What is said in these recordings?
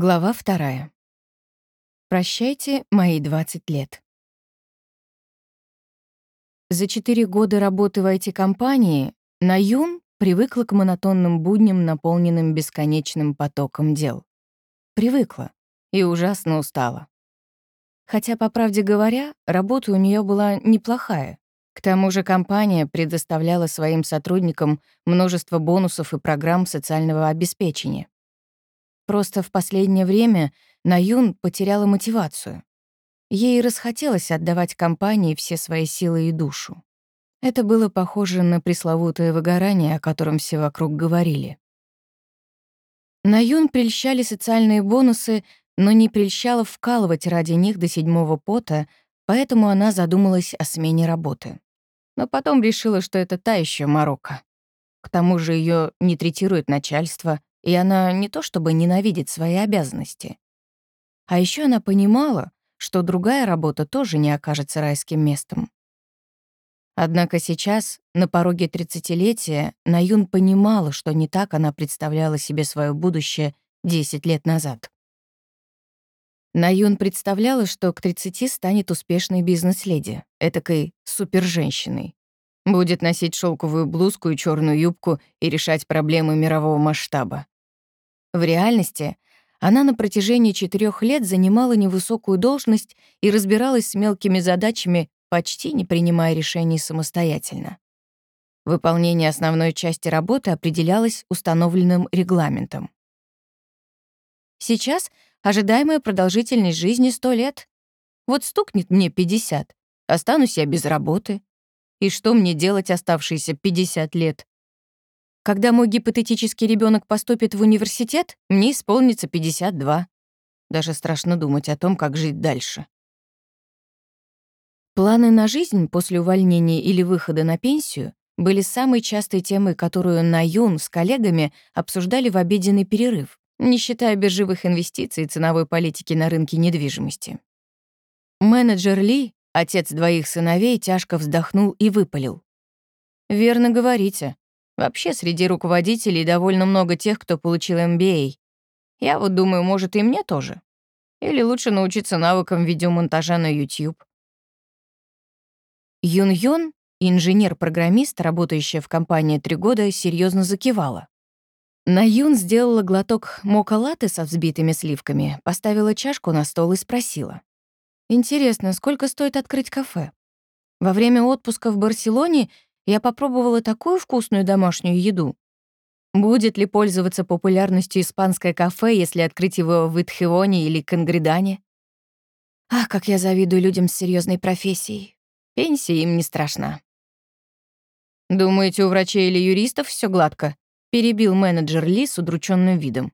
Глава вторая. Прощайте мои 20 лет. За четыре года работы в IT-компании Наюн привыкла к монотонным будням, наполненным бесконечным потоком дел. Привыкла и ужасно устала. Хотя, по правде говоря, работа у нее была неплохая. К тому же компания предоставляла своим сотрудникам множество бонусов и программ социального обеспечения. Просто в последнее время Наюн потеряла мотивацию. Ей расхотелось отдавать компании все свои силы и душу. Это было похоже на пресловутое выгорание, о котором все вокруг говорили. Наюн прельщали социальные бонусы, но не прельщала вкалывать ради них до седьмого пота, поэтому она задумалась о смене работы. Но потом решила, что это та еще морока. К тому же ее не третирует начальство, и она не то чтобы ненавидит свои обязанности. А еще она понимала, что другая работа тоже не окажется райским местом. Однако сейчас, на пороге тридцатилетия, Наюн понимала, что не так она представляла себе свое будущее 10 лет назад. Наюн представляла, что к 30 станет успешной бизнес-леди, этакой суперженщиной. Будет носить шелковую блузку и черную юбку и решать проблемы мирового масштаба. В реальности она на протяжении четырех лет занимала невысокую должность и разбиралась с мелкими задачами, почти не принимая решений самостоятельно. Выполнение основной части работы определялось установленным регламентом. Сейчас ожидаемая продолжительность жизни 100 лет. Вот стукнет мне 50, останусь я без работы, и что мне делать оставшиеся 50 лет? Когда мой гипотетический ребенок поступит в университет, мне исполнится 52. Даже страшно думать о том, как жить дальше. Планы на жизнь после увольнения или выхода на пенсию были самой частой темой, которую Наюн с коллегами обсуждали в обеденный перерыв, не считая биржевых инвестиций и ценовой политики на рынке недвижимости. Менеджер Ли Отец двоих сыновей тяжко вздохнул и выпалил. «Верно говорите. Вообще среди руководителей довольно много тех, кто получил MBA. Я вот думаю, может, и мне тоже. Или лучше научиться навыкам видеомонтажа на YouTube». Юн-Юн, инженер-программист, работающая в компании три года, серьезно закивала. На Юн сделала глоток мока-латте со взбитыми сливками, поставила чашку на стол и спросила. Интересно, сколько стоит открыть кафе? Во время отпуска в Барселоне я попробовала такую вкусную домашнюю еду. Будет ли пользоваться популярностью испанское кафе, если открыть его в Итхионе или Конгредане? Ах, как я завидую людям с серьезной профессией. Пенсия им не страшна. «Думаете, у врачей или юристов все гладко?» — перебил менеджер Ли с удрученным видом.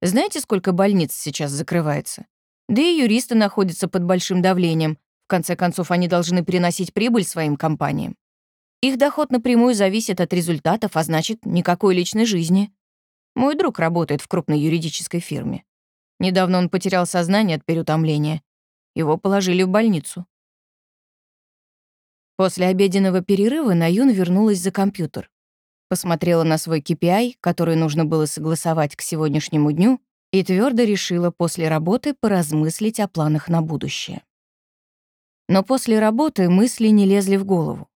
«Знаете, сколько больниц сейчас закрывается? Да и юристы находятся под большим давлением. В конце концов, они должны приносить прибыль своим компаниям. Их доход напрямую зависит от результатов, а значит, никакой личной жизни. Мой друг работает в крупной юридической фирме. Недавно он потерял сознание от переутомления. Его положили в больницу. После обеденного перерыва Наюн вернулась за компьютер. Посмотрела на свой KPI, который нужно было согласовать к сегодняшнему дню, и твердо решила после работы поразмыслить о планах на будущее. Но после работы мысли не лезли в голову.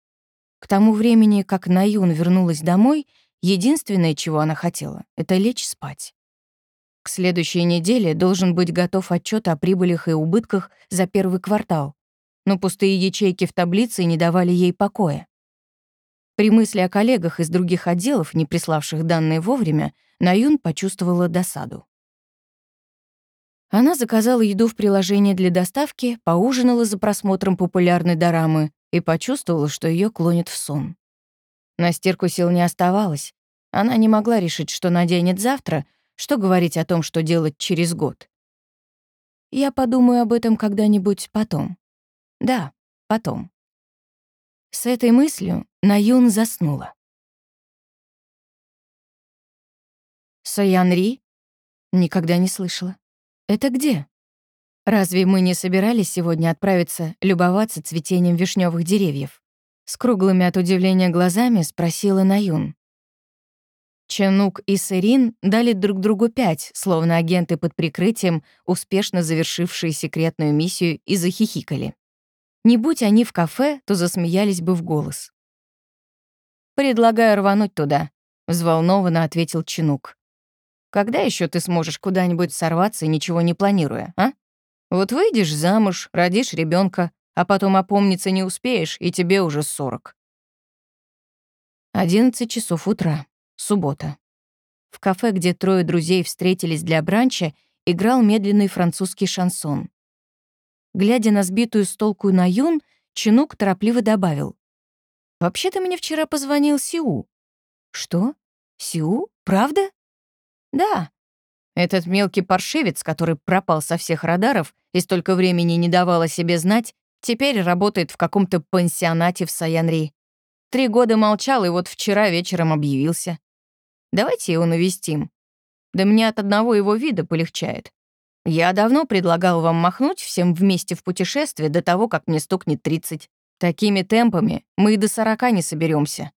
К тому времени, как Наюн вернулась домой, единственное, чего она хотела, — это лечь спать. К следующей неделе должен быть готов отчет о прибылях и убытках за первый квартал, но пустые ячейки в таблице не давали ей покоя. При мысли о коллегах из других отделов, не приславших данные вовремя, Наюн почувствовала досаду. Она заказала еду в приложении для доставки, поужинала за просмотром популярной дорамы и почувствовала, что ее клонит в сон. На стирку сил не оставалось. Она не могла решить, что наденет завтра, что говорить о том, что делать через год. Я подумаю об этом когда-нибудь потом. Да, потом. С этой мыслью Наюн заснула. Саянри? Никогда не слышала. Это где? Разве мы не собирались сегодня отправиться любоваться цветением вишневых деревьев? С круглыми от удивления глазами спросила Наюн. Чанук и Сырин дали друг другу пять, словно агенты под прикрытием, успешно завершившие секретную миссию, и захихикали. Не будь они в кафе, то засмеялись бы в голос. «Предлагаю рвануть туда», — взволнованно ответил Чинук. «Когда еще ты сможешь куда-нибудь сорваться, ничего не планируя, а? Вот выйдешь замуж, родишь ребенка, а потом опомниться не успеешь, и тебе уже сорок». Одиннадцать часов утра. Суббота. В кафе, где трое друзей встретились для бранча, играл медленный французский шансон. Глядя на сбитую с толку Наюн, Чинук торопливо добавил. «Вообще-то мне вчера позвонил Сиу». «Что? Сиу? Правда?» «Да. Этот мелкий паршивец, который пропал со всех радаров и столько времени не давал о себе знать, теперь работает в каком-то пансионате в Саянри. Три года молчал и вот вчера вечером объявился. Давайте его навестим. Да мне от одного его вида полегчает. Я давно предлагал вам махнуть всем вместе в путешествие до того, как мне стукнет 30. Такими темпами мы и до 40 не соберемся.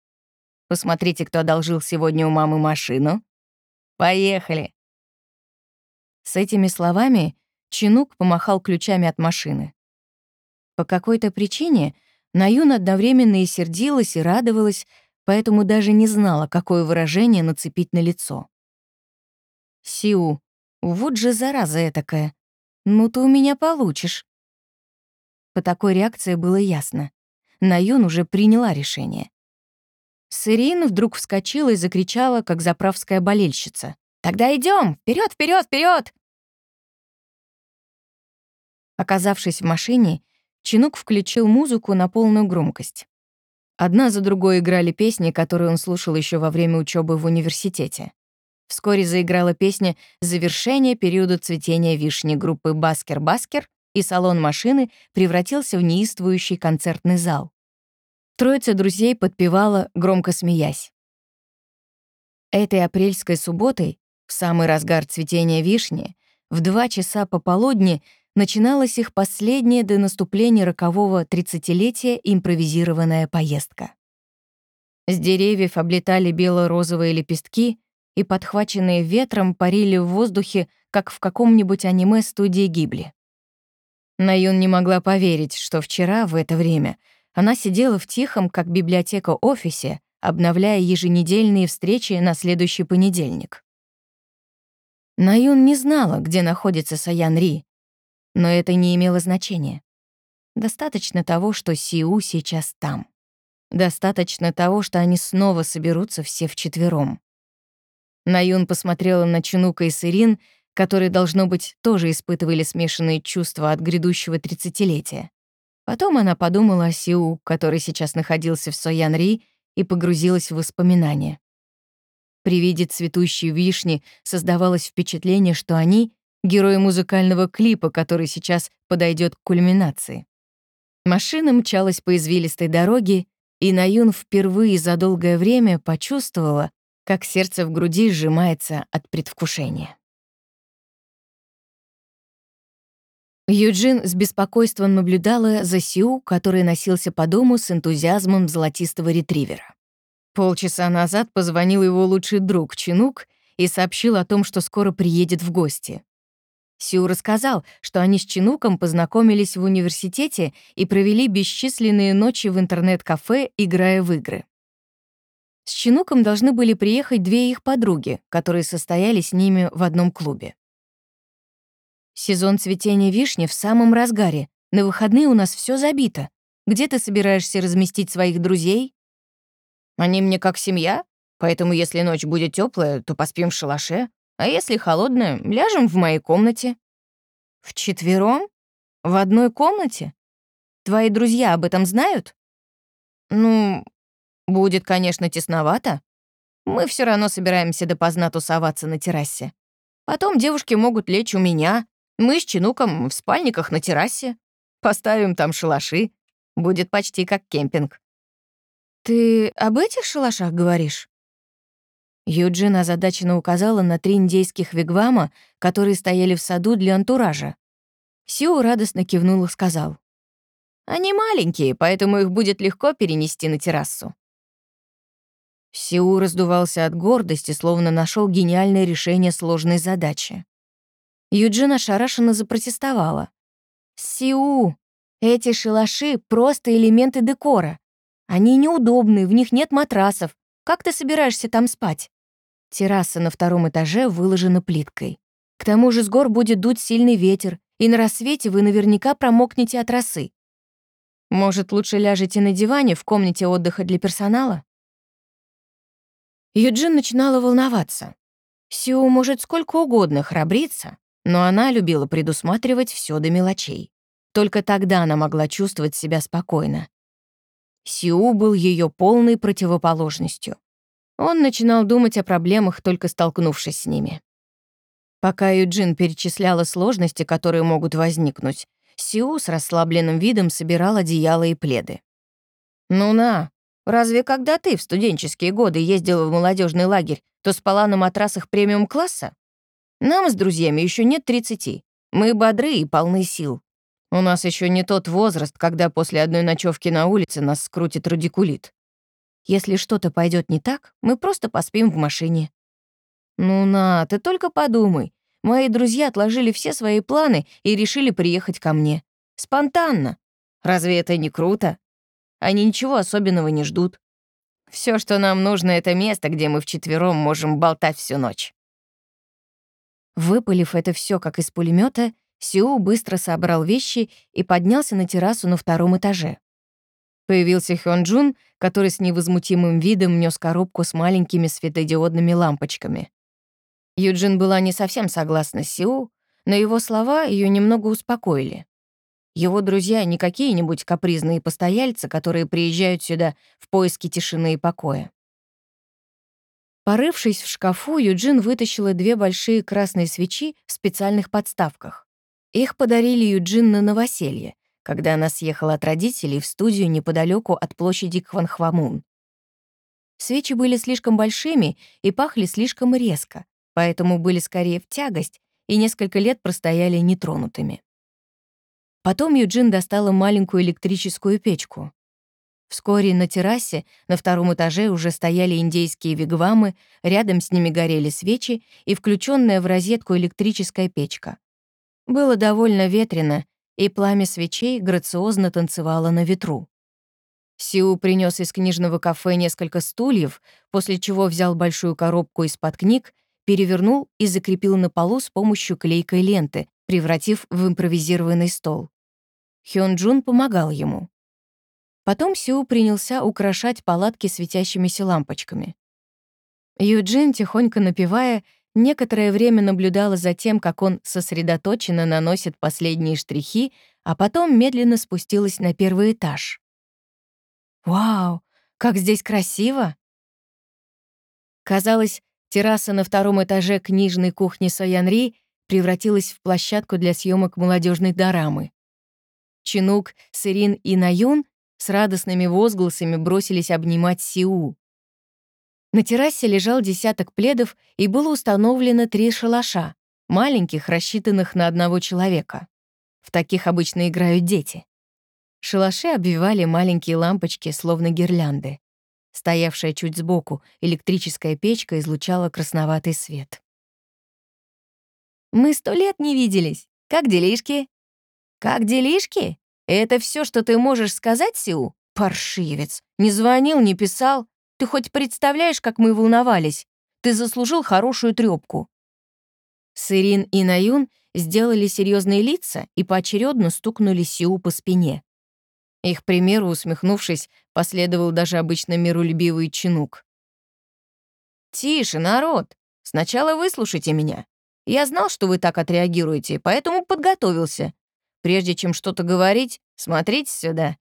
Посмотрите, кто одолжил сегодня у мамы машину. Поехали. С этими словами Чинук помахал ключами от машины. По какой-то причине Наюн одновременно и сердилась, и радовалась, поэтому даже не знала, какое выражение нацепить на лицо. «Сиу, вот же зараза этакая. Ну ты у меня получишь». По такой реакции было ясно. Наюн уже приняла решение. Сырин вдруг вскочила и закричала, как заправская болельщица. «Тогда идем! Вперед, вперед, вперед! Оказавшись в машине, Чинук включил музыку на полную громкость. Одна за другой играли песни, которые он слушал еще во время учебы в университете. Вскоре заиграла песня «Завершение периода цветения вишни» группы «Баскер-Баскер», и салон машины превратился в неистовствующий концертный зал. Троица друзей подпевала, громко смеясь. Этой апрельской субботой, в самый разгар цветения вишни, в два часа пополудни начиналась их последняя до наступления рокового тридцатилетия импровизированная поездка. С деревьев облетали бело-розовые лепестки и, подхваченные ветром, парили в воздухе, как в каком-нибудь аниме студии Гибли. Наюн не могла поверить, что вчера, в это время, она сидела в тихом, как библиотека, офисе, обновляя еженедельные встречи на следующий понедельник. Наюн не знала, где находится Саян Ри, но это не имело значения. Достаточно того, что Сиу сейчас там. Достаточно того, что они снова соберутся все вчетвером. Наюн посмотрела на Чунука и Сырин, которые, должно быть, тоже испытывали смешанные чувства от грядущего тридцатилетия. Потом она подумала о Сиу, который сейчас находился в Соян-Ри, и погрузилась в воспоминания. При виде цветущей вишни создавалось впечатление, что они герой музыкального клипа, который сейчас подойдет к кульминации. Машина мчалась по извилистой дороге, и Наюн впервые за долгое время почувствовала, как сердце в груди сжимается от предвкушения. Юджин с беспокойством наблюдала за Сиу, который носился по дому с энтузиазмом золотистого ретривера. Полчаса назад позвонил его лучший друг Чинук и сообщил о том, что скоро приедет в гости. Сю рассказал, что они с Чинуком познакомились в университете и провели бесчисленные ночи в интернет-кафе, играя в игры. С Чинуком должны были приехать две их подруги, которые состояли с ними в одном клубе. Сезон цветения вишни в самом разгаре. На выходные у нас все забито. Где ты собираешься разместить своих друзей? Они мне как семья, поэтому если ночь будет теплая, то поспим в шалаше, а если холодно, ляжем в моей комнате». «Вчетвером? В одной комнате? Твои друзья об этом знают?» «Ну, будет, конечно, тесновато. Мы все равно собираемся допоздна тусоваться на террасе. Потом девушки могут лечь у меня. Мы с Чинуком в спальниках на террасе. Поставим там шалаши. Будет почти как кемпинг». «Ты об этих шалашах говоришь?» Юджин озадаченно указала на три индейских вигвама, которые стояли в саду для антуража. Сиу радостно кивнул и сказал. «Они маленькие, поэтому их будет легко перенести на террасу». Сиу раздувался от гордости, словно нашел гениальное решение сложной задачи. Юджин ошарашенно запротестовала. «Сиу, эти шалаши — просто элементы декора. Они неудобные, в них нет матрасов. Как ты собираешься там спать?» Терраса на втором этаже выложена плиткой. К тому же с гор будет дуть сильный ветер, и на рассвете вы наверняка промокнете от росы. Может, лучше ляжете на диване в комнате отдыха для персонала? Юджин начинала волноваться. Сиу может сколько угодно храбриться, но она любила предусматривать все до мелочей. Только тогда она могла чувствовать себя спокойно. Сиу был ее полной противоположностью. Он начинал думать о проблемах, только столкнувшись с ними. Пока Юджин перечисляла сложности, которые могут возникнуть, Сиу с расслабленным видом собирал одеяло и пледы. «Ну на, разве когда ты в студенческие годы ездила в молодежный лагерь, то спала на матрасах премиум-класса? Нам с друзьями еще нет 30. Мы бодры и полны сил. У нас еще не тот возраст, когда после одной ночевки на улице нас скрутит радикулит. Если что-то пойдет не так, мы просто поспим в машине. Ну на, ты только подумай. Мои друзья отложили все свои планы и решили приехать ко мне. Спонтанно. Разве это не круто? Они ничего особенного не ждут. Все, что нам нужно, это место, где мы вчетвером можем болтать всю ночь. Выпалив это все как из пулемета, Сиу быстро собрал вещи и поднялся на террасу на втором этаже. Появился Хён Джун, который с невозмутимым видом нес коробку с маленькими светодиодными лампочками. Юджин была не совсем согласна с Сиу, но его слова ее немного успокоили. Его друзья не какие-нибудь капризные постояльцы, которые приезжают сюда в поиске тишины и покоя. Порывшись в шкафу, Юджин вытащила две большие красные свечи в специальных подставках. Их подарили Юджин на новоселье, когда она съехала от родителей в студию неподалеку от площади Кванхвамун. Свечи были слишком большими и пахли слишком резко, поэтому были скорее в тягость и несколько лет простояли нетронутыми. Потом Юджин достала маленькую электрическую печку. Вскоре на террасе на втором этаже уже стояли индейские вигвамы, рядом с ними горели свечи и включенная в розетку электрическая печка. Было довольно ветрено, и пламя свечей грациозно танцевало на ветру. Сиу принес из книжного кафе несколько стульев, после чего взял большую коробку из-под книг, перевернул и закрепил на полу с помощью клейкой ленты, превратив в импровизированный стол. Хён Джун помогал ему. Потом Сиу принялся украшать палатки светящимися лампочками. Юджин, тихонько напевая, Некоторое время наблюдала за тем, как он сосредоточенно наносит последние штрихи, а потом медленно спустилась на первый этаж. «Вау, как здесь красиво!» Казалось, терраса на втором этаже книжной кухни Соянри превратилась в площадку для съемок молодежной дорамы. Чинук, Сырин и Наюн с радостными возгласами бросились обнимать Сиу. На террасе лежал десяток пледов и было установлено три шалаша, маленьких, рассчитанных на одного человека. В таких обычно играют дети. Шалаши обвивали маленькие лампочки, словно гирлянды. Стоявшая чуть сбоку электрическая печка излучала красноватый свет. «Мы сто лет не виделись. Как делишки?» «Как делишки? Это все, что ты можешь сказать, Сиу? Паршивец. Не звонил, не писал. Ты хоть представляешь, как мы волновались? Ты заслужил хорошую трёпку». Сырин и Наюн сделали серьезные лица и поочередно стукнули Сиу по спине. Их примеру, усмехнувшись, последовал даже обычно миролюбивый чинук. «Тише, народ! Сначала выслушайте меня. Я знал, что вы так отреагируете, поэтому подготовился. Прежде чем что-то говорить, смотрите сюда».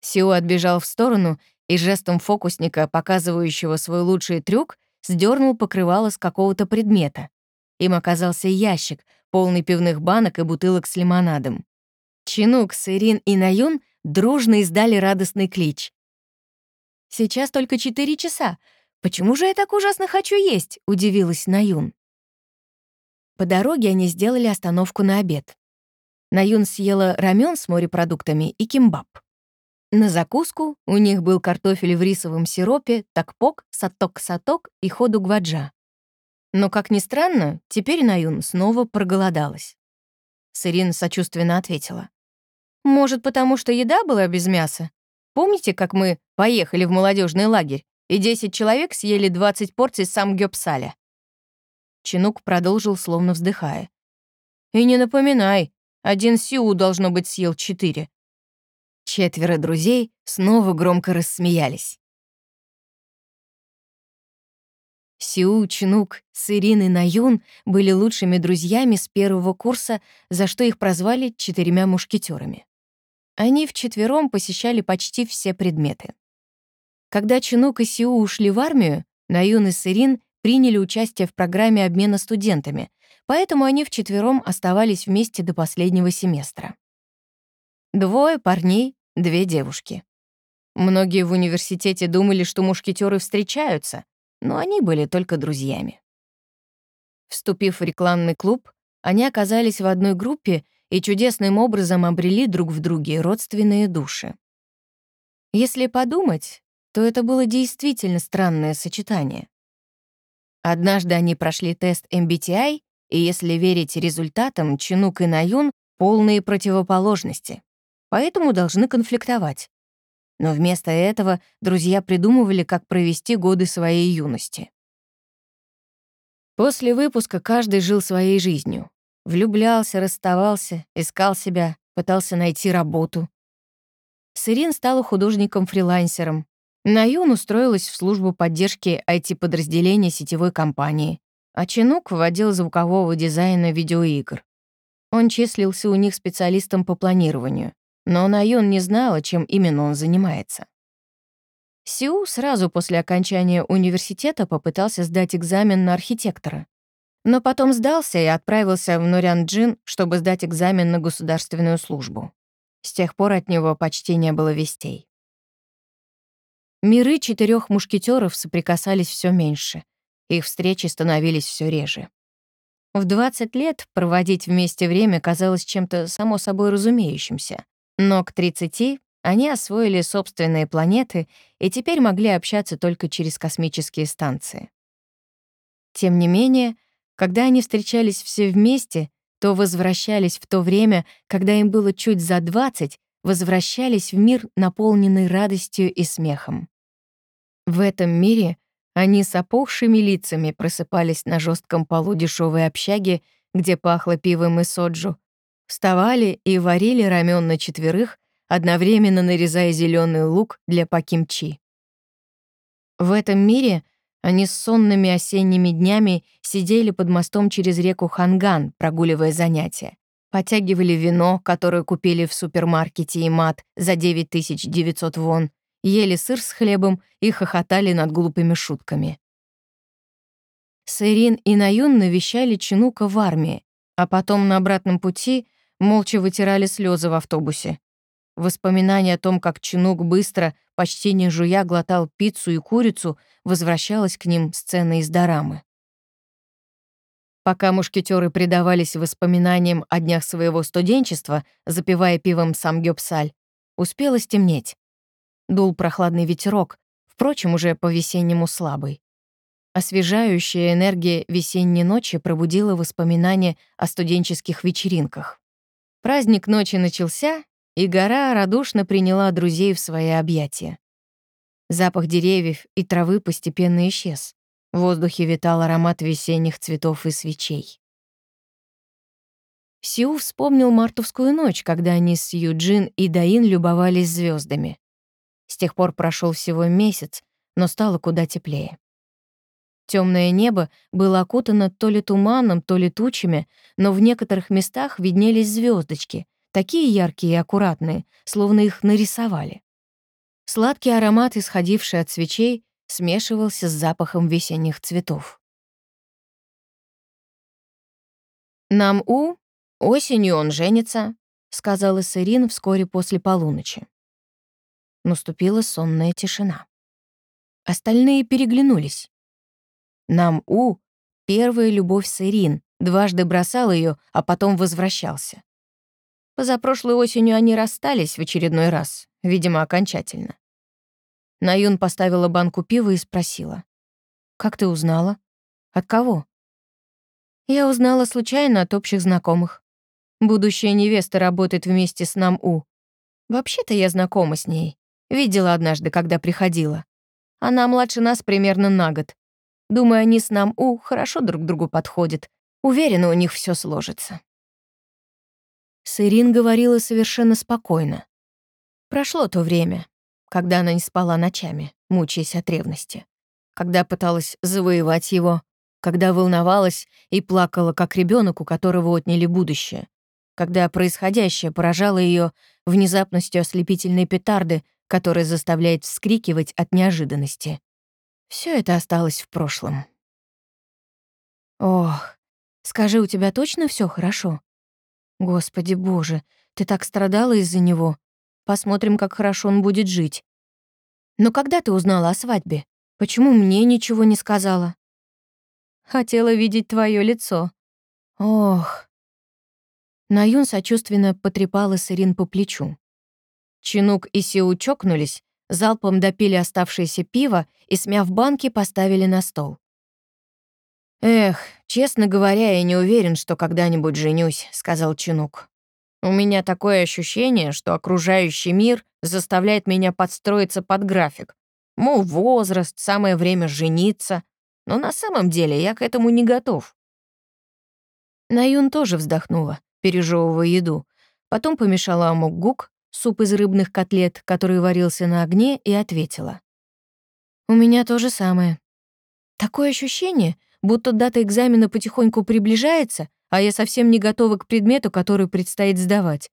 Сиу отбежал в сторону и жестом фокусника, показывающего свой лучший трюк, сдернул покрывало с какого-то предмета. Им оказался ящик, полный пивных банок и бутылок с лимонадом. Чинук, Сырин и Наюн дружно издали радостный клич. «Сейчас только четыре часа. Почему же я так ужасно хочу есть?» — удивилась Наюн. По дороге они сделали остановку на обед. Наюн съела рамен с морепродуктами и кимбаб. На закуску у них был картофель в рисовом сиропе, такпок, саток-саток и ходу гваджа. Но, как ни странно, теперь Наюн снова проголодалась. Сырин сочувственно ответила. «Может, потому что еда была без мяса? Помните, как мы поехали в молодежный лагерь, и 10 человек съели 20 порций самгёпсаля?» Чинук продолжил, словно вздыхая. «И не напоминай, один Сиу, должно быть, съел четыре. Четверо друзей снова громко рассмеялись. Сиу, Чинук, Сырин и Наюн были лучшими друзьями с первого курса, за что их прозвали четырьмя мушкетерами. Они вчетвером посещали почти все предметы. Когда Чинук и Сиу ушли в армию, Наюн и Сырин приняли участие в программе обмена студентами, поэтому они вчетвером оставались вместе до последнего семестра. Двое парней две девушки. Многие в университете думали, что мушкетеры встречаются, но они были только друзьями. Вступив в рекламный клуб, они оказались в одной группе и чудесным образом обрели друг в друге родственные души. Если подумать, то это было действительно странное сочетание. Однажды они прошли тест MBTI, и если верить результатам, Чинук и Наюн — полные противоположности поэтому должны конфликтовать. Но вместо этого друзья придумывали, как провести годы своей юности. После выпуска каждый жил своей жизнью. Влюблялся, расставался, искал себя, пытался найти работу. Сырин стала художником-фрилансером. Наюн устроилась в службу поддержки IT-подразделения сетевой компании, а Чинук в звукового дизайна видеоигр. Он числился у них специалистом по планированию но Наюн не знала, чем именно он занимается. Сиу сразу после окончания университета попытался сдать экзамен на архитектора, но потом сдался и отправился в Нурян-Джин, чтобы сдать экзамен на государственную службу. С тех пор от него почти не было вестей. Миры четырех мушкетеров соприкасались все меньше, их встречи становились все реже. В 20 лет проводить вместе время казалось чем-то само собой разумеющимся. Но к 30 они освоили собственные планеты и теперь могли общаться только через космические станции. Тем не менее, когда они встречались все вместе, то возвращались в то время, когда им было чуть за 20, возвращались в мир, наполненный радостью и смехом. В этом мире они с опухшими лицами просыпались на жестком полу дешевой общаги, где пахло пивом и соджу, Вставали и варили рамен на четверых, одновременно нарезая зеленый лук для пакимчи. В этом мире они с сонными осенними днями сидели под мостом через реку Ханган, прогуливая занятия. Потягивали вино, которое купили в супермаркете и мат за 9900 вон, ели сыр с хлебом и хохотали над глупыми шутками. Сэрин и Наюн навещали Чинука в армии, а потом на обратном пути молча вытирали слезы в автобусе. Воспоминание о том, как Чинук быстро, почти не жуя, глотал пиццу и курицу, возвращалось к ним сцены из дорамы. Пока мушкетеры предавались воспоминаниям о днях своего студенчества, запивая пивом сам Гёпсаль, успело стемнеть. Дул прохладный ветерок, впрочем, уже по-весеннему слабый. Освежающая энергия весенней ночи пробудила воспоминания о студенческих вечеринках. Праздник ночи начался, и гора радушно приняла друзей в свои объятия. Запах деревьев и травы постепенно исчез. В воздухе витал аромат весенних цветов и свечей. Сиу вспомнил мартовскую ночь, когда они с Юджин и Даин любовались звездами. С тех пор прошел всего месяц, но стало куда теплее. Темное небо было окутано то ли туманом, то ли тучами, но в некоторых местах виднелись звездочки, такие яркие и аккуратные, словно их нарисовали. Сладкий аромат, исходивший от свечей, смешивался с запахом весенних цветов. «Нам У, осенью он женится», — сказала Сырин вскоре после полуночи. Наступила сонная тишина. Остальные переглянулись. Нам У — первая любовь с Ирин, дважды бросал ее, а потом возвращался. Позапрошлой осенью они расстались в очередной раз, видимо, окончательно. Наюн поставила банку пива и спросила. «Как ты узнала? От кого?» «Я узнала случайно от общих знакомых. Будущая невеста работает вместе с нам У. Вообще-то я знакома с ней. Видела однажды, когда приходила. Она младше нас примерно на год. Думаю, они с нам У хорошо друг другу подходят. Уверена, у них все сложится». Сырин говорила совершенно спокойно. Прошло то время, когда она не спала ночами, мучаясь от ревности, когда пыталась завоевать его, когда волновалась и плакала, как ребенок, у которого отняли будущее, когда происходящее поражало ее внезапностью ослепительной петарды, которая заставляет вскрикивать от неожиданности. Все это осталось в прошлом. Ох, скажи, у тебя точно все хорошо? Господи боже, ты так страдала из-за него. Посмотрим, как хорошо он будет жить. Но когда ты узнала о свадьбе? Почему мне ничего не сказала? Хотела видеть твое лицо. Ох. Наюн сочувственно потрепала Сырин по плечу. Чинук и Сиу чокнулись, залпом допили оставшееся пиво и, смяв банки, поставили на стол. «Эх, честно говоря, я не уверен, что когда-нибудь женюсь», — сказал Чинук. У меня такое ощущение, что окружающий мир заставляет меня подстроиться под график. Мол, возраст, самое время жениться. Но на самом деле я к этому не готов. Наюн тоже вздохнула, пережевывая еду. Потом помешала амокгук, суп из рыбных котлет, который варился на огне, и ответила. «У меня то же самое. Такое ощущение, будто дата экзамена потихоньку приближается, а я совсем не готова к предмету, который предстоит сдавать.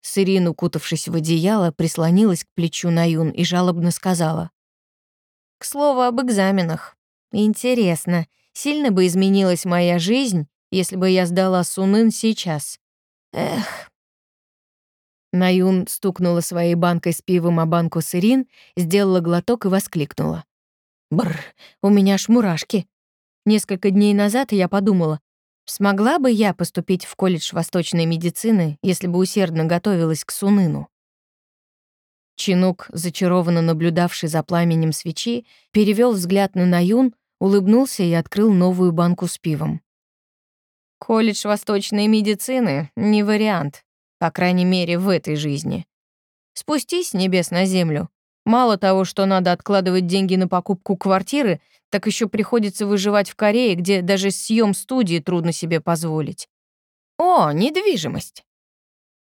Сырин, укутавшись в одеяло, прислонилась к плечу Наюн и жалобно сказала. «К слову об экзаменах. Интересно, сильно бы изменилась моя жизнь, если бы я сдала Сунын сейчас? Эх». Наюн стукнула своей банкой с пивом о банку сырин, сделала глоток и воскликнула. «Бррр, у меня аж мурашки. Несколько дней назад я подумала, Смогла бы я поступить в колледж восточной медицины, если бы усердно готовилась к Суныну? Чинук, зачарованно наблюдавший за пламенем свечи, перевел взгляд на Наюн, улыбнулся и открыл новую банку с пивом. «Колледж восточной медицины — не вариант, по крайней мере, в этой жизни. Спустись с небес на землю. Мало того, что надо откладывать деньги на покупку квартиры, так еще приходится выживать в Корее, где даже съем студии трудно себе позволить. О, недвижимость.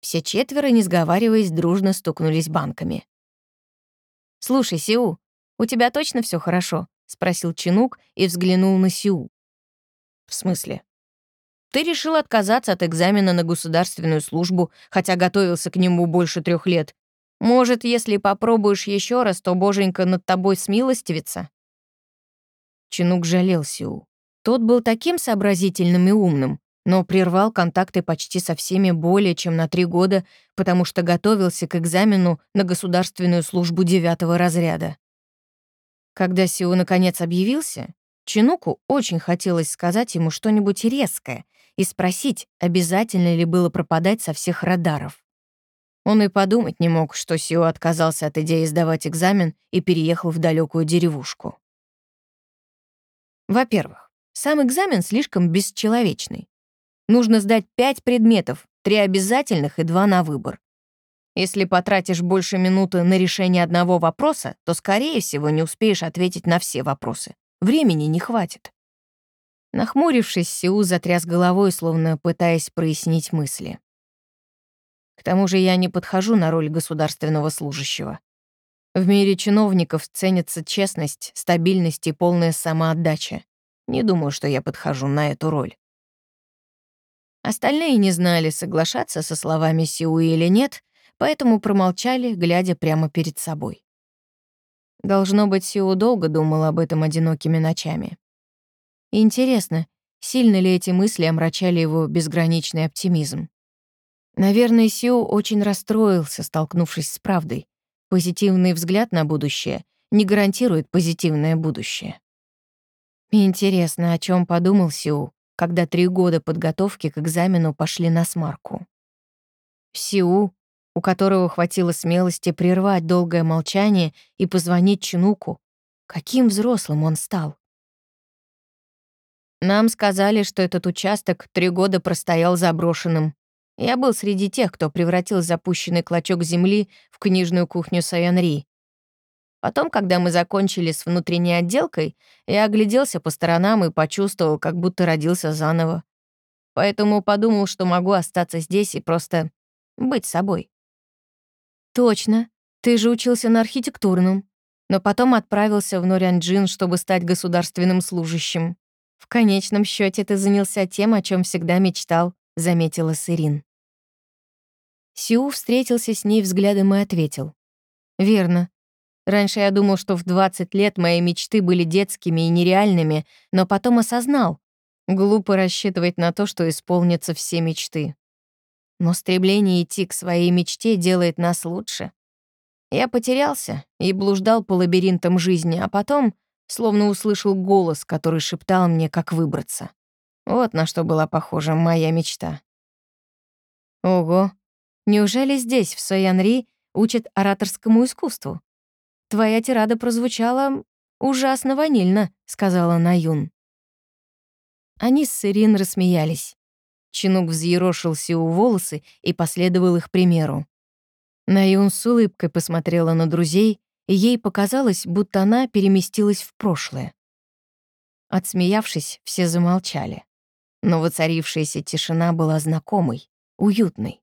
Все четверо, не сговариваясь, дружно стукнулись банками. «Слушай, Сиу, у тебя точно все хорошо?» — спросил Чинук и взглянул на Сиу. «В смысле?» «Ты решил отказаться от экзамена на государственную службу, хотя готовился к нему больше трех лет. Может, если попробуешь еще раз, то боженька над тобой смилостивится?» Чинук жалел Сиу. Тот был таким сообразительным и умным, но прервал контакты почти со всеми более чем на три года, потому что готовился к экзамену на государственную службу девятого разряда. Когда Сиу наконец объявился, Чинуку очень хотелось сказать ему что-нибудь резкое и спросить, обязательно ли было пропадать со всех радаров. Он и подумать не мог, что Сиу отказался от идеи сдавать экзамен и переехал в далекую деревушку. Во-первых, сам экзамен слишком бесчеловечный. Нужно сдать пять предметов, три обязательных и два на выбор. Если потратишь больше минуты на решение одного вопроса, то, скорее всего, не успеешь ответить на все вопросы. Времени не хватит. Нахмурившись, Сиу затряс головой, словно пытаясь прояснить мысли. К тому же я не подхожу на роль государственного служащего. В мире чиновников ценится честность, стабильность и полная самоотдача. Не думаю, что я подхожу на эту роль. Остальные не знали, соглашаться со словами Сиуи или нет, поэтому промолчали, глядя прямо перед собой. Должно быть, Сиу долго думал об этом одинокими ночами. Интересно, сильно ли эти мысли омрачали его безграничный оптимизм? Наверное, Сиу очень расстроился, столкнувшись с правдой. Позитивный взгляд на будущее не гарантирует позитивное будущее. Интересно, о чем подумал Сиу, когда три года подготовки к экзамену пошли на смарку. Сиу у которого хватило смелости прервать долгое молчание и позвонить Чинуку. Каким взрослым он стал? Нам сказали, что этот участок три года простоял заброшенным. Я был среди тех, кто превратил запущенный клочок земли в книжную кухню Сайонри. Потом, когда мы закончили с внутренней отделкой, я огляделся по сторонам и почувствовал, как будто родился заново. Поэтому подумал, что могу остаться здесь и просто быть собой. Точно. Ты же учился на архитектурном, но потом отправился в Норянджин, чтобы стать государственным служащим. В конечном счете ты занялся тем, о чем всегда мечтал, заметила Сирин. Сиу встретился с ней взглядом и ответил. «Верно. Раньше я думал, что в 20 лет мои мечты были детскими и нереальными, но потом осознал. Глупо рассчитывать на то, что исполнятся все мечты. Но стремление идти к своей мечте делает нас лучше. Я потерялся и блуждал по лабиринтам жизни, а потом словно услышал голос, который шептал мне, как выбраться. Вот на что была похожа моя мечта. Ого, неужели здесь, в Соянри, учат ораторскому искусству? «Твоя тирада прозвучала ужасно ванильно», — сказала Наюн. Они с Сирин рассмеялись. Чинук взъерошился у волосы и последовал их примеру. Наюн с улыбкой посмотрела на друзей, ей показалось, будто она переместилась в прошлое. Отсмеявшись, все замолчали. Но воцарившаяся тишина была знакомой, уютной.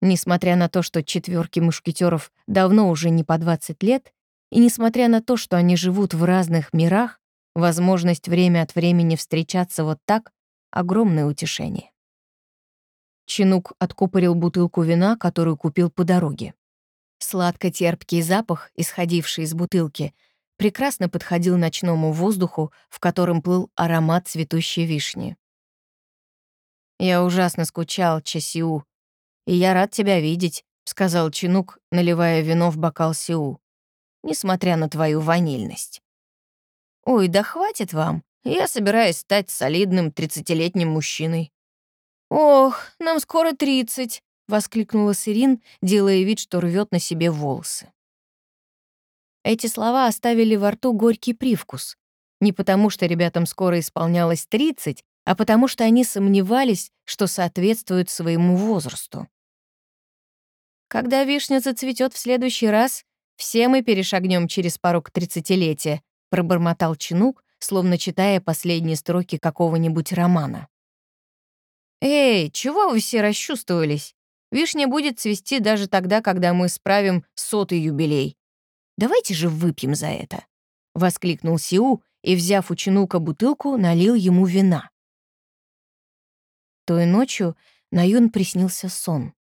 Несмотря на то, что четверки мушкетеров давно уже не по 20 лет, и несмотря на то, что они живут в разных мирах, возможность время от времени встречаться вот так — огромное утешение. Чинук откупорил бутылку вина, которую купил по дороге. Сладко-терпкий запах, исходивший из бутылки, прекрасно подходил ночному воздуху, в котором плыл аромат цветущей вишни. «Я ужасно скучал, Часиу, и я рад тебя видеть», — сказал Чинук, наливая вино в бокал Сиу несмотря на твою ванильность. Ой, да хватит вам. Я собираюсь стать солидным тридцатилетним мужчиной. Ох, нам скоро тридцать, воскликнула Сирин, делая вид, что рвет на себе волосы. Эти слова оставили во рту горький привкус. Не потому, что ребятам скоро исполнялось 30, а потому что они сомневались, что соответствуют своему возрасту. Когда вишня зацветет в следующий раз, «Все мы перешагнем через порог тридцатилетия», — пробормотал Чинук, словно читая последние строки какого-нибудь романа. «Эй, чего вы все расчувствовались? Вишня будет цвести даже тогда, когда мы справим сотый юбилей. Давайте же выпьем за это», — воскликнул Сиу и, взяв у Чинука бутылку, налил ему вина. Той ночью Наюн приснился сон.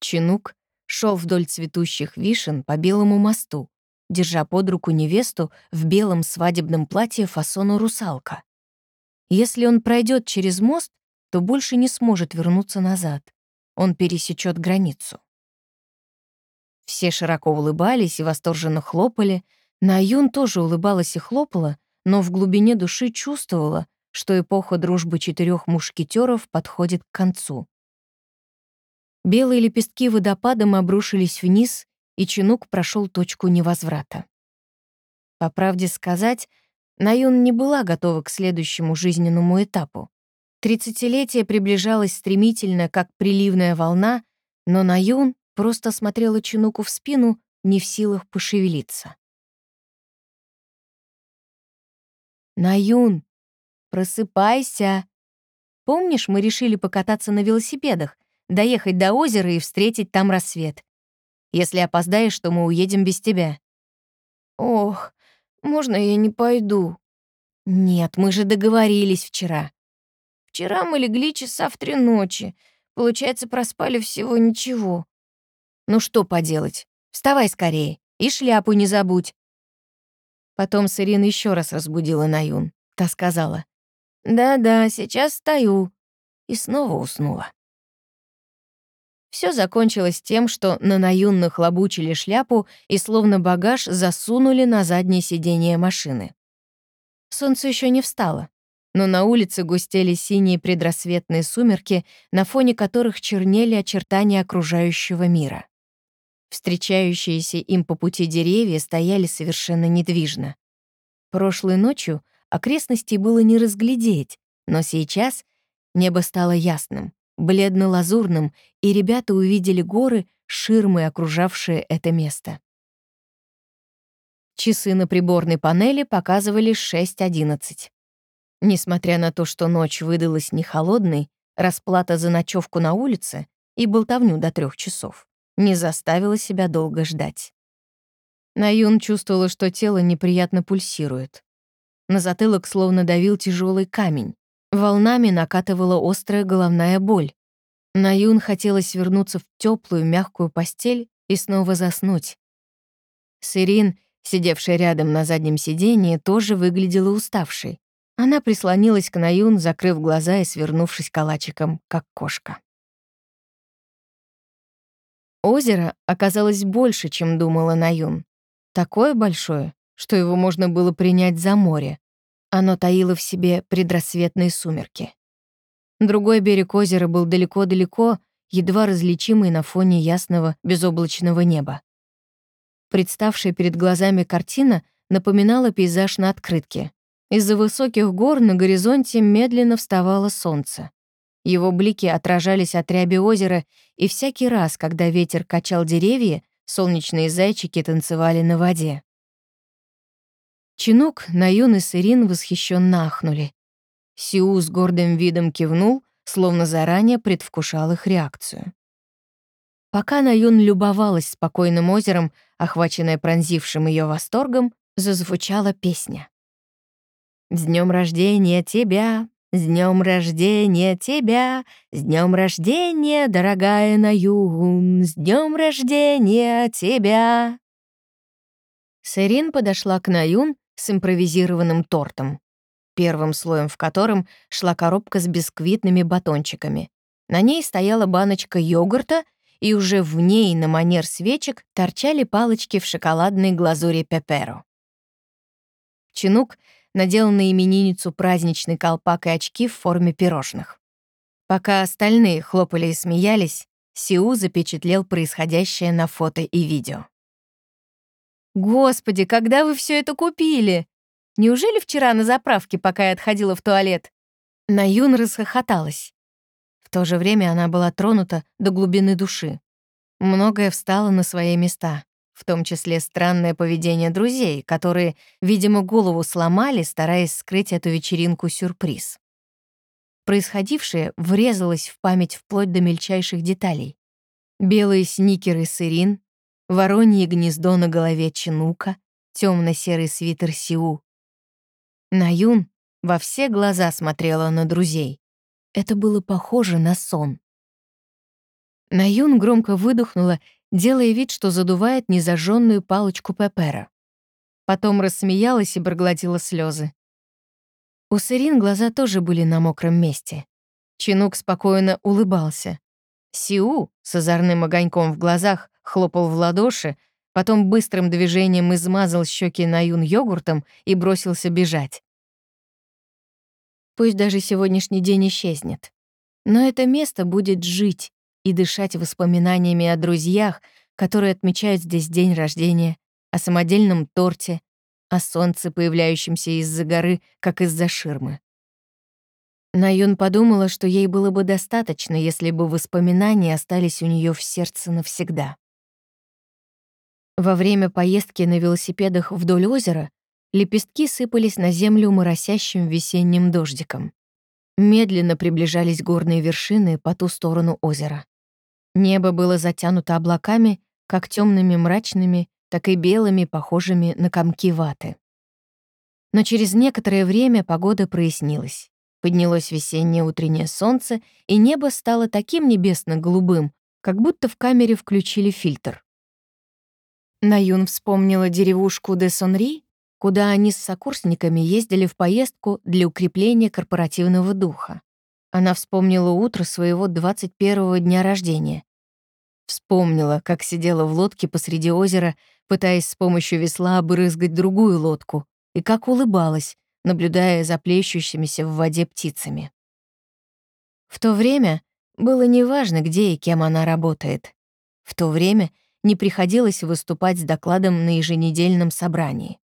Чинук шел вдоль цветущих вишен по белому мосту, держа под руку невесту в белом свадебном платье фасону русалка. Если он пройдет через мост, то больше не сможет вернуться назад. Он пересечет границу. Все широко улыбались и восторженно хлопали. Наюн тоже улыбалась и хлопала, но в глубине души чувствовала, что эпоха дружбы четырех мушкетеров подходит к концу. Белые лепестки водопадом обрушились вниз, и Чинук прошел точку невозврата. По правде сказать, Наюн не была готова к следующему жизненному этапу. Тридцатилетие приближалось стремительно, как приливная волна, но Наюн просто смотрела Чинуку в спину, не в силах пошевелиться. «Наюн, просыпайся!» Помнишь, мы решили покататься на велосипедах, доехать до озера и встретить там рассвет. Если опоздаешь, то мы уедем без тебя». «Ох, можно я не пойду?» «Нет, мы же договорились вчера». «Вчера мы легли часа в три ночи. Получается, проспали всего ничего». «Ну что поделать? Вставай скорее и шляпу не забудь». Потом Сырин еще раз разбудила Наюн. Та сказала, «Да-да, сейчас стою». И снова уснула. Все закончилось тем, что на наюнных лобучили шляпу и словно багаж засунули на заднее сиденье машины. Солнце еще не встало, но на улице густели синие предрассветные сумерки, на фоне которых чернели очертания окружающего мира. Встречающиеся им по пути деревья стояли совершенно недвижно. Прошлой ночью окрестностей было не разглядеть, но сейчас небо стало ясным, бледно-лазурным, и ребята увидели горы, ширмы, окружавшие это место. Часы на приборной панели показывали 6.11. Несмотря на то, что ночь выдалась не холодной, расплата за ночевку на улице и болтовню до трех часов не заставила себя долго ждать. Наюн чувствовала, что тело неприятно пульсирует. На затылок словно давил тяжелый камень. Волнами накатывала острая головная боль. Наюн хотелось вернуться в теплую мягкую постель и снова заснуть. Сирин, сидевшая рядом на заднем сиденье, тоже выглядела уставшей. Она прислонилась к Наюн, закрыв глаза и свернувшись калачиком, как кошка. Озеро оказалось больше, чем думала Наюн. Такое большое, что его можно было принять за море. Оно таило в себе предрассветные сумерки. Другой берег озера был далеко-далеко, едва различимый на фоне ясного безоблачного неба. Представшая перед глазами картина напоминала пейзаж на открытке. Из-за высоких гор на горизонте медленно вставало солнце. Его блики отражались от ряби озера, и всякий раз, когда ветер качал деревья, солнечные зайчики танцевали на воде. Чинук, Наюн и Сырин восхищенно ахнули. Сиу с гордым видом кивнул, словно заранее предвкушал их реакцию. Пока Наюн любовалась спокойным озером, охваченная пронзившим ее восторгом, зазвучала песня. «С днем рождения тебя, с днем рождения тебя, с днем рождения, дорогая Наюн, с днем рождения тебя. Сэрин подошла к Наюн с импровизированным тортом, первым слоем в котором шла коробка с бисквитными батончиками. На ней стояла баночка йогурта, и уже в ней на манер свечек торчали палочки в шоколадной глазури пеперо. Чинук надел на именинницу праздничный колпак и очки в форме пирожных. Пока остальные хлопали и смеялись, Сиу запечатлел происходящее на фото и видео. «Господи, когда вы все это купили? Неужели вчера на заправке, пока я отходила в туалет?» Наюн расхохоталась. В то же время она была тронута до глубины души. Многое встало на свои места в том числе странное поведение друзей, которые, видимо, голову сломали, стараясь скрыть эту вечеринку-сюрприз. Происходившее врезалось в память вплоть до мельчайших деталей. Белые сникеры Сырин, воронье гнездо на голове Чинука, темно серый свитер Сиу. Наюн во все глаза смотрела на друзей. Это было похоже на сон. Наюн громко выдохнула делая вид, что задувает незажженную палочку Пепера. Потом рассмеялась и проглотила слезы. У Сырин глаза тоже были на мокром месте. Чинук спокойно улыбался. Сиу с озорным огоньком в глазах хлопал в ладоши, потом быстрым движением измазал щеки Наюн йогуртом и бросился бежать. Пусть даже сегодняшний день исчезнет. Но это место будет жить, и дышать воспоминаниями о друзьях, которые отмечают здесь день рождения, о самодельном торте, о солнце, появляющемся из-за горы, как из-за ширмы. Наюн подумала, что ей было бы достаточно, если бы воспоминания остались у нее в сердце навсегда. Во время поездки на велосипедах вдоль озера лепестки сыпались на землю моросящим весенним дождиком. Медленно приближались горные вершины по ту сторону озера. Небо было затянуто облаками, как темными мрачными, так и белыми, похожими на комки ваты. Но через некоторое время погода прояснилась. Поднялось весеннее утреннее солнце, и небо стало таким небесно-голубым, как будто в камере включили фильтр. Наюн вспомнила деревушку де Сонри, куда они с сокурсниками ездили в поездку для укрепления корпоративного духа. Она вспомнила утро своего 21-го дня рождения. Вспомнила, как сидела в лодке посреди озера, пытаясь с помощью весла обрызгать другую лодку, и как улыбалась, наблюдая за плещущимися в воде птицами. В то время было неважно, где и кем она работает. В то время не приходилось выступать с докладом на еженедельном собрании.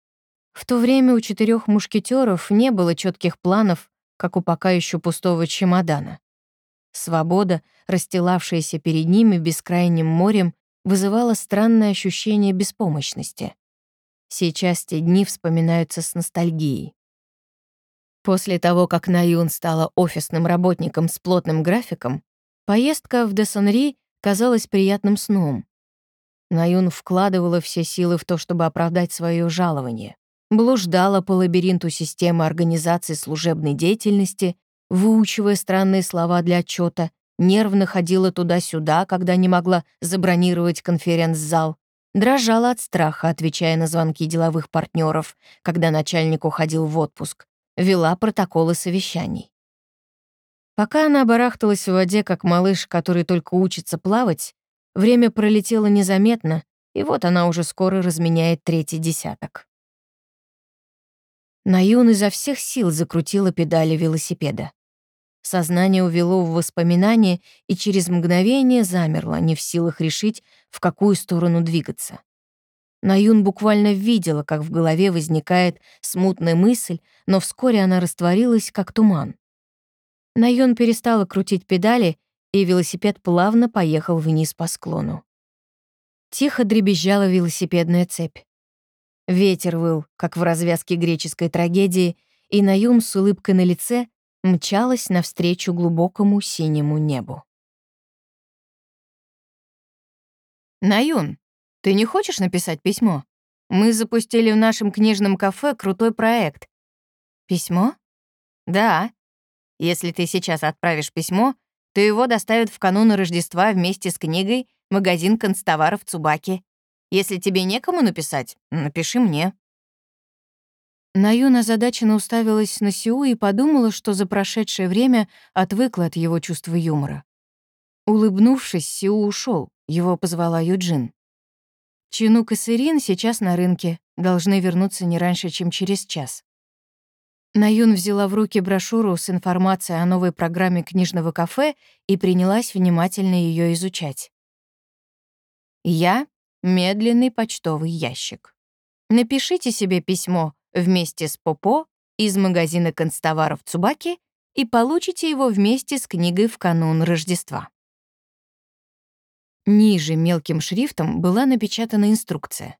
В то время у четырех мушкетеров не было четких планов, как у пока еще пустого чемодана. Свобода, расстилавшаяся перед ними бескрайним морем, вызывала странное ощущение беспомощности. Сейчас те дни вспоминаются с ностальгией. После того, как Наюн стала офисным работником с плотным графиком, поездка в Десанри казалась приятным сном. Наюн вкладывала все силы в то, чтобы оправдать свое жалование. Блуждала по лабиринту системы организации служебной деятельности, выучивая странные слова для отчета, нервно ходила туда-сюда, когда не могла забронировать конференц-зал, дрожала от страха, отвечая на звонки деловых партнеров, когда начальник уходил в отпуск, вела протоколы совещаний. Пока она барахталась в воде, как малыш, который только учится плавать, время пролетело незаметно, и вот она уже скоро разменяет третий десяток. Наюн изо всех сил закрутила педали велосипеда. Сознание увело в воспоминания и через мгновение замерло, не в силах решить, в какую сторону двигаться. Наюн буквально видела, как в голове возникает смутная мысль, но вскоре она растворилась, как туман. Наюн перестала крутить педали, и велосипед плавно поехал вниз по склону. Тихо дребезжала велосипедная цепь. Ветер выл, как в развязке греческой трагедии, и Наюн с улыбкой на лице мчалась навстречу глубокому синему небу. «Наюн, ты не хочешь написать письмо? Мы запустили в нашем книжном кафе крутой проект». «Письмо?» «Да. Если ты сейчас отправишь письмо, то его доставят в канун Рождества вместе с книгой магазин констоваров Цубаки. Если тебе некому написать, напиши мне». Наюна озадаченно уставилась на Сиу и подумала, что за прошедшее время отвыкла от его чувства юмора. Улыбнувшись, Сиу ушел, его позвала Юджин. Чинук и Сырин сейчас на рынке, должны вернуться не раньше, чем через час. Наюн взяла в руки брошюру с информацией о новой программе книжного кафе и принялась внимательно ее изучать. «Я — медленный почтовый ящик. Напишите себе письмо вместе с Попо из магазина констоваров Цубаки и получите его вместе с книгой в канун Рождества. Ниже мелким шрифтом была напечатана инструкция.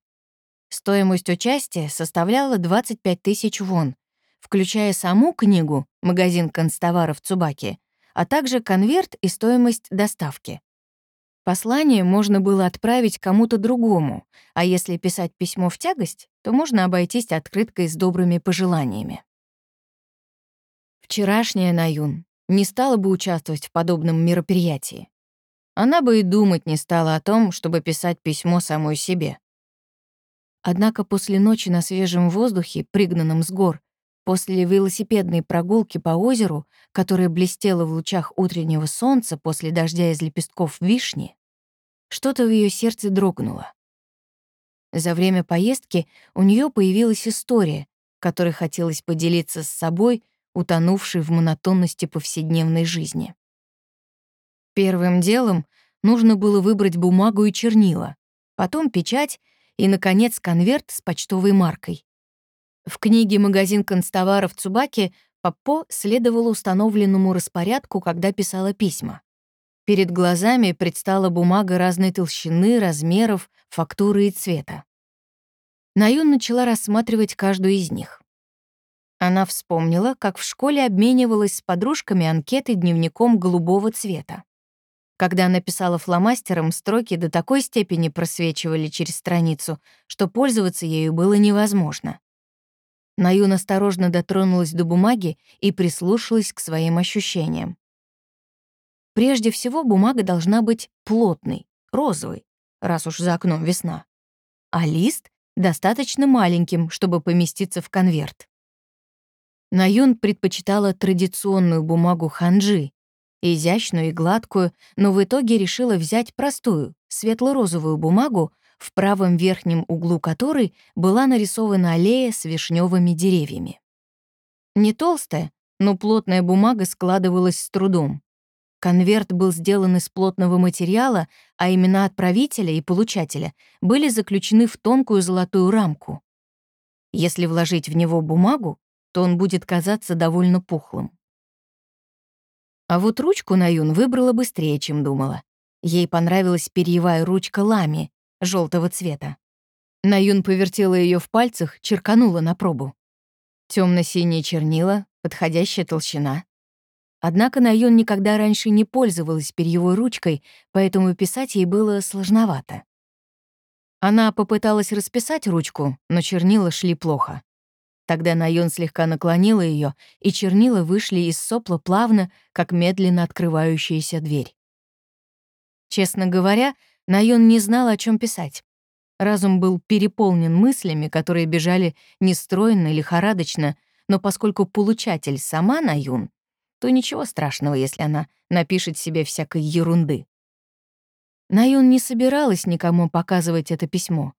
Стоимость участия составляла 25 тысяч вон, включая саму книгу «Магазин констоваров Цубаки», а также конверт и стоимость доставки. Послание можно было отправить кому-то другому, а если писать письмо в тягость, то можно обойтись открыткой с добрыми пожеланиями. Вчерашняя Наюн не стала бы участвовать в подобном мероприятии. Она бы и думать не стала о том, чтобы писать письмо самой себе. Однако после ночи на свежем воздухе, пригнанном с гор, после велосипедной прогулки по озеру, которое блестело в лучах утреннего солнца после дождя из лепестков вишни, что-то в ее сердце дрогнуло. За время поездки у нее появилась история, которой хотелось поделиться с собой, утонувшей в монотонности повседневной жизни. Первым делом нужно было выбрать бумагу и чернила, потом печать и, наконец, конверт с почтовой маркой. В книге «Магазин констоваров Цубаки» Паппо следовала установленному распорядку, когда писала письма. Перед глазами предстала бумага разной толщины, размеров, фактуры и цвета. Наюн начала рассматривать каждую из них. Она вспомнила, как в школе обменивалась с подружками анкетой дневником голубого цвета. Когда она писала фломастером, строки до такой степени просвечивали через страницу, что пользоваться ею было невозможно. Наюн осторожно дотронулась до бумаги и прислушалась к своим ощущениям. Прежде всего, бумага должна быть плотной, розовой, раз уж за окном весна. А лист — достаточно маленьким, чтобы поместиться в конверт. Наюн предпочитала традиционную бумагу ханджи, изящную и гладкую, но в итоге решила взять простую, светло-розовую бумагу, в правом верхнем углу которой была нарисована аллея с вишневыми деревьями. Не толстая, но плотная бумага складывалась с трудом. Конверт был сделан из плотного материала, а имена отправителя и получателя были заключены в тонкую золотую рамку. Если вложить в него бумагу, то он будет казаться довольно пухлым. А вот ручку Наюн выбрала быстрее, чем думала. Ей понравилась перьевая ручка лами, желтого цвета. Наюн повертела ее в пальцах, черканула на пробу. Темно-синие чернила, подходящая толщина. Однако Наюн никогда раньше не пользовалась перьевой ручкой, поэтому писать ей было сложновато. Она попыталась расписать ручку, но чернила шли плохо. Тогда Найон слегка наклонила ее, и чернила вышли из сопла плавно, как медленно открывающаяся дверь. Честно говоря, Найон не знал, о чем писать. Разум был переполнен мыслями, которые бежали нестройно, лихорадочно, но поскольку получатель сама Наюн, то ничего страшного, если она напишет себе всякой ерунды. Наюн не собиралась никому показывать это письмо.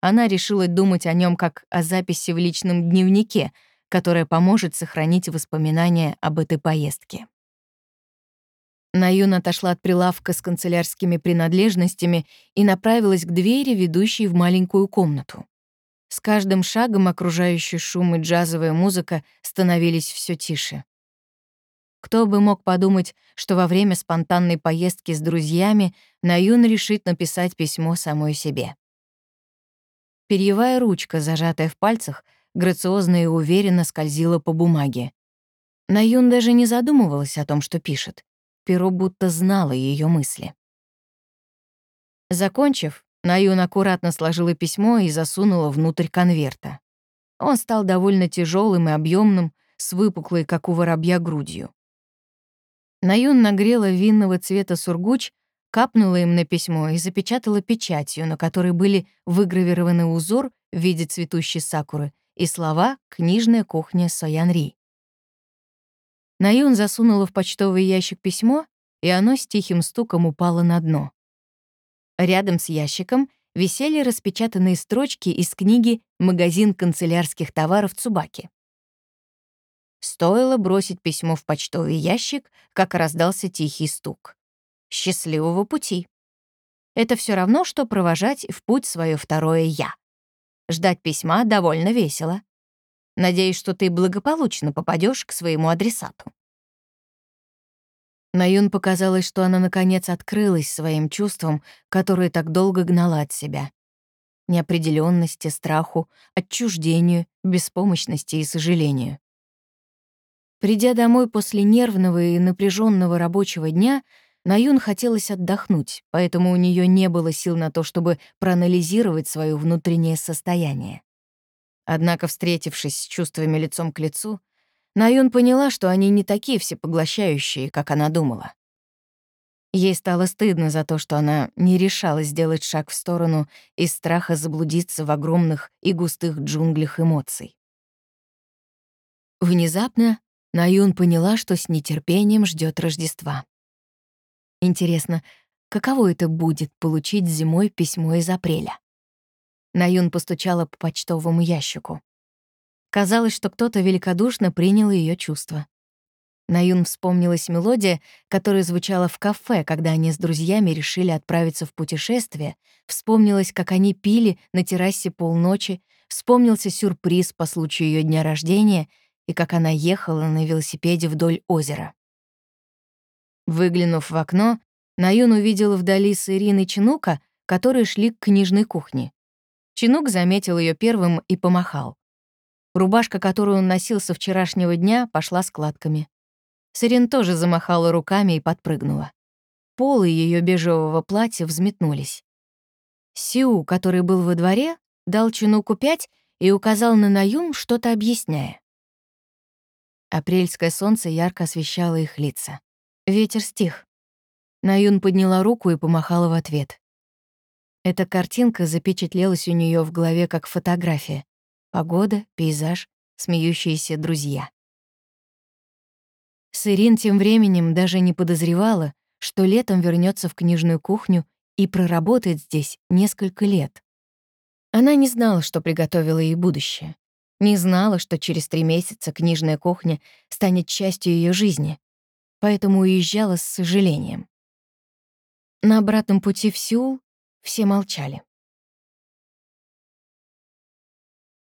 Она решила думать о нем как о записи в личном дневнике, которая поможет сохранить воспоминания об этой поездке. Наюн отошла от прилавка с канцелярскими принадлежностями и направилась к двери, ведущей в маленькую комнату. С каждым шагом окружающий шум и джазовая музыка становились все тише. Кто бы мог подумать, что во время спонтанной поездки с друзьями Наюн решит написать письмо самой себе. Перьевая ручка, зажатая в пальцах, грациозно и уверенно скользила по бумаге. Наюн даже не задумывалась о том, что пишет перо будто знало ее мысли. Закончив, Наюн аккуратно сложила письмо и засунула внутрь конверта. Он стал довольно тяжелым и объемным, с выпуклой, как у воробья, грудью. Наюн нагрела винного цвета сургуч, капнула им на письмо и запечатала печатью, на которой были выгравированы узор в виде цветущей сакуры и слова «Книжная кухня Соянри». Наюн засунула в почтовый ящик письмо, и оно с тихим стуком упало на дно. Рядом с ящиком висели распечатанные строчки из книги «Магазин канцелярских товаров Цубаки». Стоило бросить письмо в почтовый ящик, как раздался тихий стук. «Счастливого пути!» Это все равно, что провожать в путь свое второе «я». Ждать письма довольно весело. Надеюсь, что ты благополучно попадешь к своему адресату». Наюн показалось, что она наконец открылась своим чувствам, которые так долго гнала от себя. Неопределенности, страху, отчуждению, беспомощности и сожалению. Придя домой после нервного и напряженного рабочего дня, Наюн хотелось отдохнуть, поэтому у нее не было сил на то, чтобы проанализировать свое внутреннее состояние. Однако, встретившись с чувствами лицом к лицу, Наюн поняла, что они не такие всепоглощающие, как она думала. Ей стало стыдно за то, что она не решалась сделать шаг в сторону из страха заблудиться в огромных и густых джунглях эмоций. Внезапно Наюн поняла, что с нетерпением ждет Рождества. Интересно, каково это будет получить зимой письмо из апреля? Наюн постучала по почтовому ящику. Казалось, что кто-то великодушно принял ее чувства. Наюн вспомнилась мелодия, которая звучала в кафе, когда они с друзьями решили отправиться в путешествие, вспомнилось, как они пили на террасе полночи, вспомнился сюрприз по случаю ее дня рождения и как она ехала на велосипеде вдоль озера. Выглянув в окно, Наюн увидела вдали Сырин и Чинука, которые шли к книжной кухне. Чинук заметил ее первым и помахал. Рубашка, которую он носил со вчерашнего дня, пошла складками. Сирин тоже замахала руками и подпрыгнула. Полы ее бежевого платья взметнулись. Сиу, который был во дворе, дал Чинуку пять и указал на Наюн, что-то объясняя. Апрельское солнце ярко освещало их лица. Ветер стих. Наюн подняла руку и помахала в ответ. Эта картинка запечатлелась у нее в голове как фотография. Погода, пейзаж, смеющиеся друзья. Сырин тем временем даже не подозревала, что летом вернется в книжную кухню и проработает здесь несколько лет. Она не знала, что приготовила ей будущее. Не знала, что через три месяца книжная кухня станет частью ее жизни, поэтому уезжала с сожалением. На обратном пути в Сеул все молчали.